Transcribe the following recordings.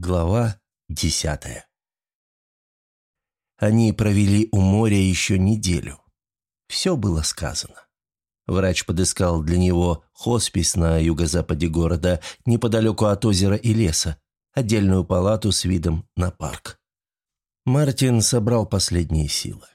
Глава десятая Они провели у моря еще неделю. Все было сказано. Врач подыскал для него хоспис на юго-западе города, неподалеку от озера и леса, отдельную палату с видом на парк. Мартин собрал последние силы.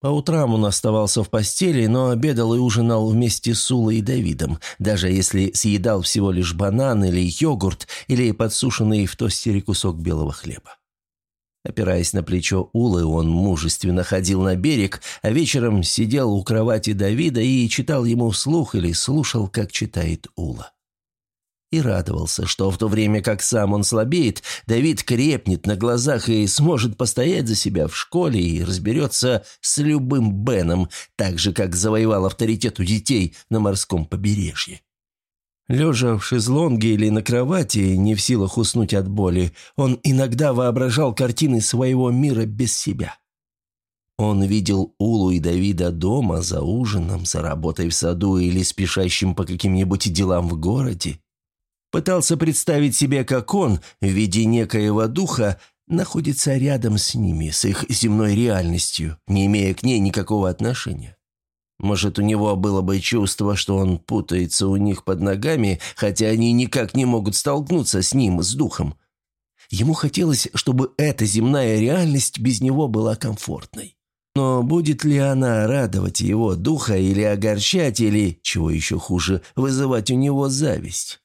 По утрам он оставался в постели, но обедал и ужинал вместе с Улой и Давидом, даже если съедал всего лишь банан или йогурт, или подсушенный в тостере кусок белого хлеба. Опираясь на плечо Улы, он мужественно ходил на берег, а вечером сидел у кровати Давида и читал ему вслух или слушал, как читает Ула и радовался, что в то время как сам он слабеет, Давид крепнет на глазах и сможет постоять за себя в школе и разберется с любым Беном, так же, как завоевал авторитет у детей на морском побережье. Лежа в шезлонге или на кровати, не в силах уснуть от боли, он иногда воображал картины своего мира без себя. Он видел Улу и Давида дома, за ужином, за работой в саду или спешащим по каким-нибудь делам в городе. Пытался представить себе, как он, в виде некоего духа, находится рядом с ними, с их земной реальностью, не имея к ней никакого отношения. Может, у него было бы чувство, что он путается у них под ногами, хотя они никак не могут столкнуться с ним, с духом. Ему хотелось, чтобы эта земная реальность без него была комфортной. Но будет ли она радовать его духа или огорчать, или, чего еще хуже, вызывать у него зависть?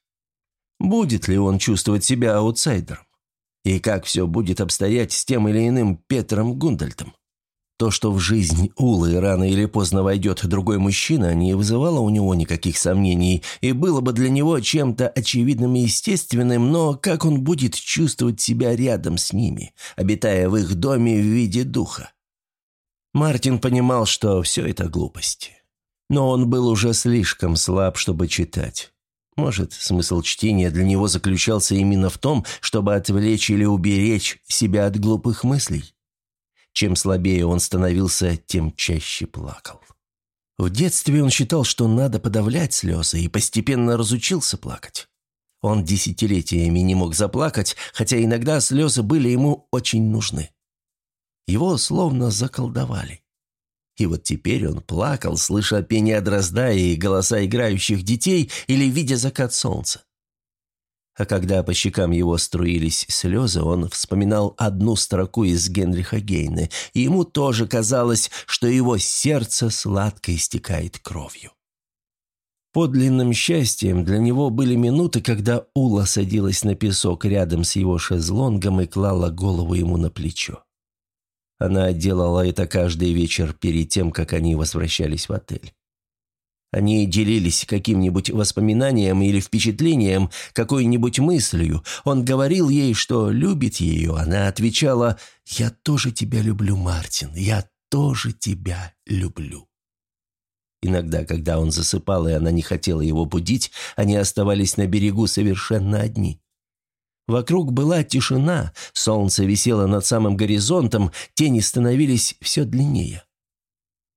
Будет ли он чувствовать себя аутсайдером? И как все будет обстоять с тем или иным Петром Гундальтом? То, что в жизнь Улы рано или поздно войдет другой мужчина, не вызывало у него никаких сомнений и было бы для него чем-то очевидным и естественным, но как он будет чувствовать себя рядом с ними, обитая в их доме в виде духа? Мартин понимал, что все это глупости. Но он был уже слишком слаб, чтобы читать. Может, смысл чтения для него заключался именно в том, чтобы отвлечь или уберечь себя от глупых мыслей? Чем слабее он становился, тем чаще плакал. В детстве он считал, что надо подавлять слезы, и постепенно разучился плакать. Он десятилетиями не мог заплакать, хотя иногда слезы были ему очень нужны. Его словно заколдовали. И вот теперь он плакал, слыша пение дрозда и голоса играющих детей или видя закат солнца. А когда по щекам его струились слезы, он вспоминал одну строку из Генриха Гейны, и ему тоже казалось, что его сердце сладко истекает кровью. Подлинным счастьем для него были минуты, когда Ула садилась на песок рядом с его шезлонгом и клала голову ему на плечо. Она делала это каждый вечер перед тем, как они возвращались в отель. Они делились каким-нибудь воспоминанием или впечатлением, какой-нибудь мыслью. Он говорил ей, что любит ее. Она отвечала «Я тоже тебя люблю, Мартин, я тоже тебя люблю». Иногда, когда он засыпал, и она не хотела его будить, они оставались на берегу совершенно одни. Вокруг была тишина, солнце висело над самым горизонтом, тени становились все длиннее.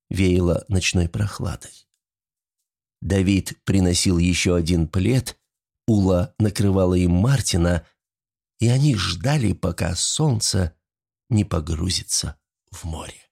Веяло ночной прохладой. Давид приносил еще один плед, Ула накрывала им Мартина, и они ждали, пока солнце не погрузится в море.